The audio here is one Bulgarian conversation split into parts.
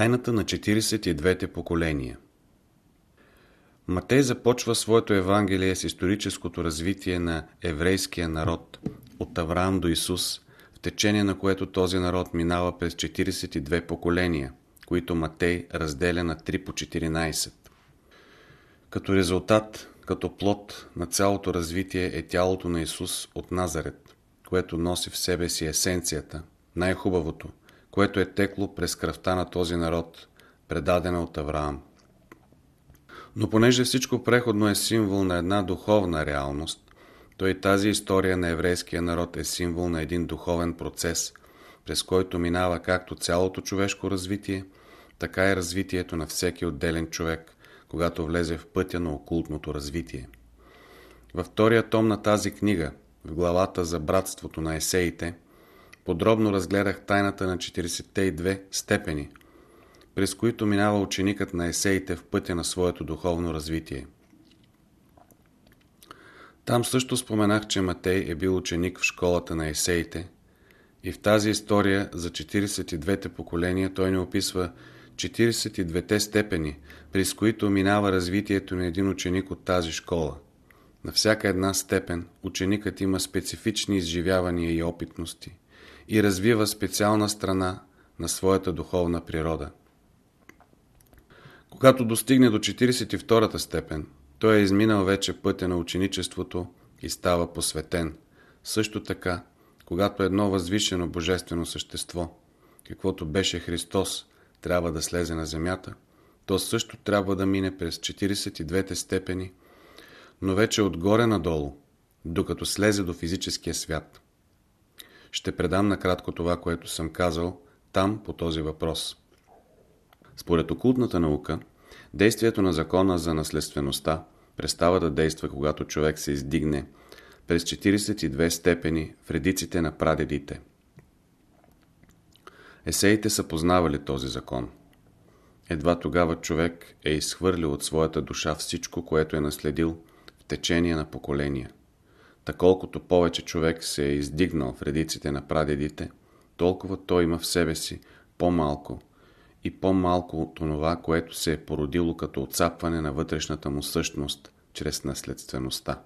Тайната на 42-те поколения Матей започва своето Евангелие с историческото развитие на еврейския народ от Авраам до Исус, в течение на което този народ минава през 42 поколения, които Матей разделя на 3 по 14. Като резултат, като плод на цялото развитие е тялото на Исус от Назарет, което носи в себе си есенцията, най-хубавото, което е текло през кръвта на този народ, предадена от Авраам. Но понеже всичко преходно е символ на една духовна реалност, то и тази история на еврейския народ е символ на един духовен процес, през който минава както цялото човешко развитие, така и развитието на всеки отделен човек, когато влезе в пътя на окултното развитие. Във втория том на тази книга, в главата за братството на есеите, подробно разгледах тайната на 42 степени, през които минава ученикът на есеите в пътя на своето духовно развитие. Там също споменах, че Матей е бил ученик в школата на есеите и в тази история за 42-те поколения той ни описва 42-те степени, през които минава развитието на един ученик от тази школа. На всяка една степен ученикът има специфични изживявания и опитности и развива специална страна на своята духовна природа. Когато достигне до 42-та степен, той е изминал вече пътя на ученичеството и става посветен. Също така, когато едно възвишено божествено същество, каквото беше Христос, трябва да слезе на земята, то също трябва да мине през 42-те степени, но вече отгоре надолу, докато слезе до физическия свят. Ще предам накратко това, което съм казал там по този въпрос. Според окултната наука, действието на закона за наследствеността престава да действа, когато човек се издигне през 42 степени в редиците на прадедите. Есеите са познавали този закон. Едва тогава човек е изхвърлил от своята душа всичко, което е наследил в течение на поколения. Таколкото повече човек се е издигнал в редиците на прадедите, толкова той има в себе си по-малко и по-малко от това, което се е породило като отцапване на вътрешната му същност чрез наследствеността.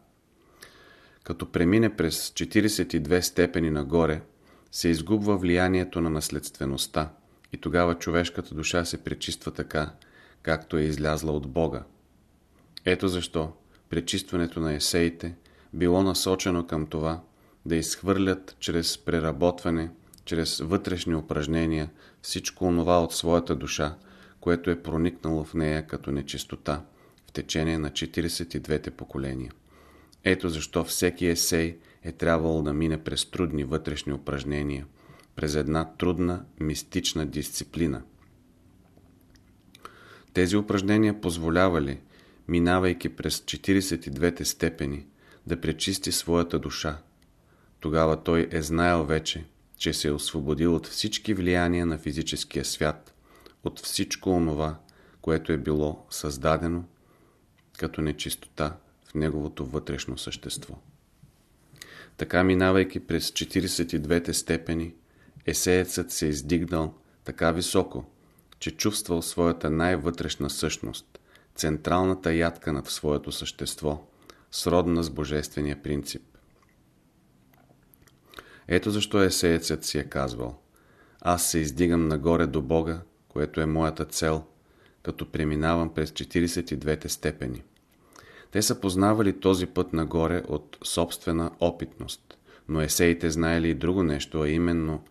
Като премине през 42 степени нагоре, се изгубва влиянието на наследствеността и тогава човешката душа се пречиства така, както е излязла от Бога. Ето защо пречистването на есеите било насочено към това да изхвърлят чрез преработване, чрез вътрешни упражнения всичко онова от своята душа, което е проникнало в нея като нечистота в течение на 42-те поколения. Ето защо всеки есей е трябвало да мине през трудни вътрешни упражнения, през една трудна мистична дисциплина. Тези упражнения позволявали, минавайки през 42-те степени, да пречисти своята душа. Тогава той е знаел вече, че се е освободил от всички влияния на физическия свят, от всичко онова, което е било създадено като нечистота в неговото вътрешно същество. Така минавайки през 42-те степени, есеецът се е издигнал така високо, че чувствал своята най-вътрешна същност, централната ядка над своето същество, сродна с божествения принцип. Ето защо есеецът си е казвал Аз се издигам нагоре до Бога, което е моята цел, като преминавам през 42-те степени. Те са познавали този път нагоре от собствена опитност, но есеите знаели и друго нещо, а именно,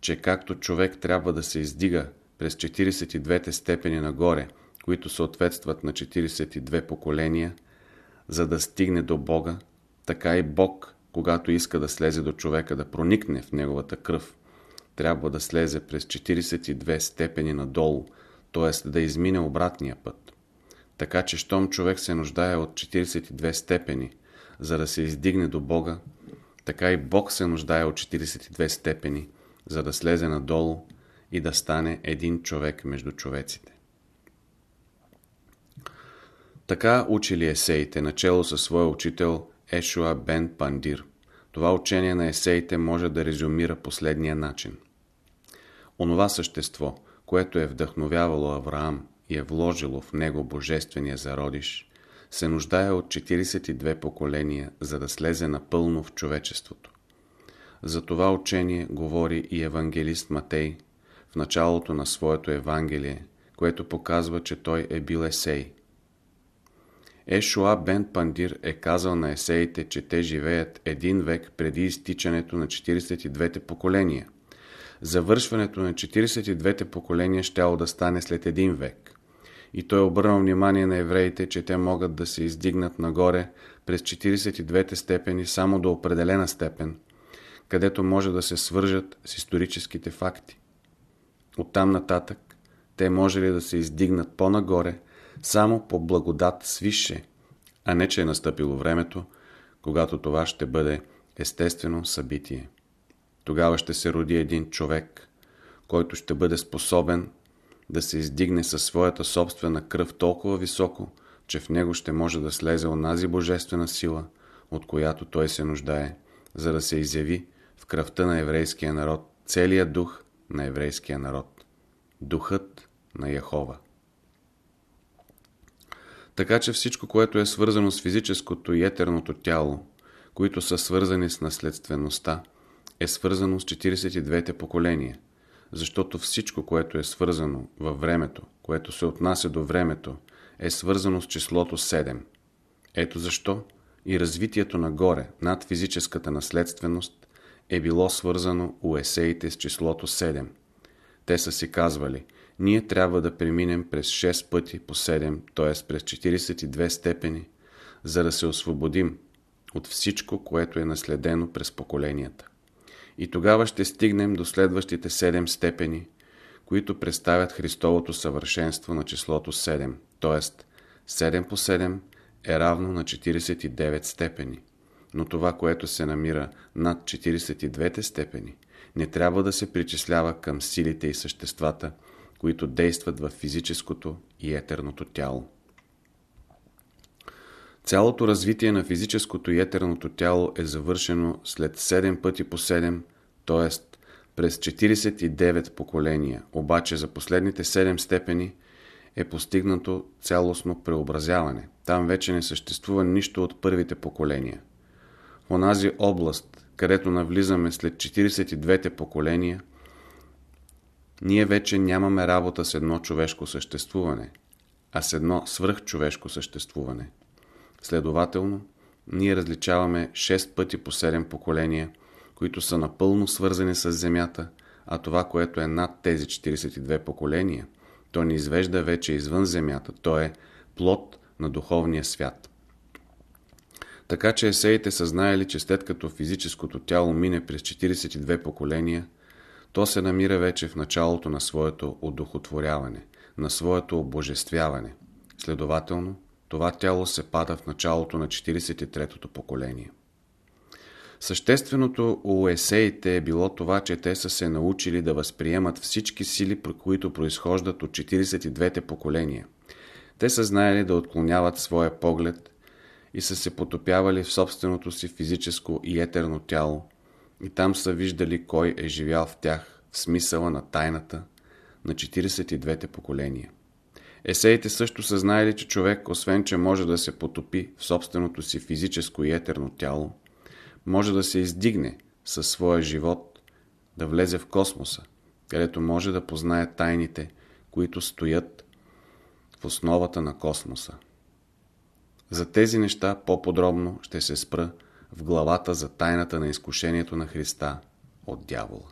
че както човек трябва да се издига през 42-те степени нагоре, които съответстват на 42 поколения, за да стигне до Бога, така и Бог, когато иска да слезе до човека, да проникне в неговата кръв, трябва да слезе през 42 степени надолу, т.е. да измине обратния път. Така че, щом човек се нуждае от 42 степени, за да се издигне до Бога, така и Бог се нуждае от 42 степени, за да слезе надолу и да стане един човек между човеците. Така учили есеите, начало със своя учител Ешуа Бен Пандир. Това учение на есеите може да резюмира последния начин. Онова същество, което е вдъхновявало Авраам и е вложило в него божествения зародиш, се нуждае от 42 поколения, за да слезе напълно в човечеството. За това учение говори и евангелист Матей в началото на своето Евангелие, което показва, че той е бил есей. Ешуа Бен Пандир е казал на есеите, че те живеят един век преди изтичането на 42-те поколения. Завършването на 42-те поколения щяло да стане след един век. И той обърнал внимание на евреите, че те могат да се издигнат нагоре през 42-те степени само до определена степен, където може да се свържат с историческите факти. Оттам нататък те може ли да се издигнат по-нагоре, само по благодат свише, а не че е настъпило времето, когато това ще бъде естествено събитие. Тогава ще се роди един човек, който ще бъде способен да се издигне със своята собствена кръв толкова високо, че в него ще може да слезе онази божествена сила, от която той се нуждае, за да се изяви в кръвта на еврейския народ целият дух на еврейския народ. Духът на Яхова. Така че всичко, което е свързано с физическото и етерното тяло, които са свързани с наследствеността, е свързано с 42-те поколения, защото всичко, което е свързано във времето, което се отнася до времето, е свързано с числото 7. Ето защо и развитието нагоре, над физическата наследственост, е било свързано у есеите с числото 7. Те са си казвали – ние трябва да преминем през 6 пъти по 7, т.е. през 42 степени, за да се освободим от всичко, което е наследено през поколенията. И тогава ще стигнем до следващите 7 степени, които представят Христовото съвършенство на числото 7, т.е. 7 по 7 е равно на 49 степени. Но това, което се намира над 42 степени, не трябва да се причислява към силите и съществата, които действат в физическото и етерното тяло. Цялото развитие на физическото и етерното тяло е завършено след 7 пъти по 7, т.е. през 49 поколения, обаче за последните 7 степени е постигнато цялостно преобразяване. Там вече не съществува нищо от първите поколения. В онази област, където навлизаме след 42-те поколения, ние вече нямаме работа с едно човешко съществуване, а с едно свръхчовешко съществуване. Следователно, ние различаваме 6 пъти по 7 поколения, които са напълно свързани с Земята, а това, което е над тези 42 поколения, то ни извежда вече извън Земята, то е плод на духовния свят. Така че есеите са знаели, че след като физическото тяло мине през 42 поколения, то се намира вече в началото на своето одухотворяване, на своето обожествяване. Следователно, това тяло се пада в началото на 43-то поколение. Същественото у есеите е било това, че те са се научили да възприемат всички сили, които произхождат от 42-те поколения. Те са знаели да отклоняват своя поглед и са се потопявали в собственото си физическо и етерно тяло, и там са виждали кой е живял в тях, в смисъла на тайната на 42-те поколения. Есеите също са знаели, че човек, освен че може да се потопи в собственото си физическо и етерно тяло, може да се издигне със своя живот, да влезе в космоса, където може да познае тайните, които стоят в основата на космоса. За тези неща по-подробно ще се спра в главата за тайната на изкушението на Христа от дявола.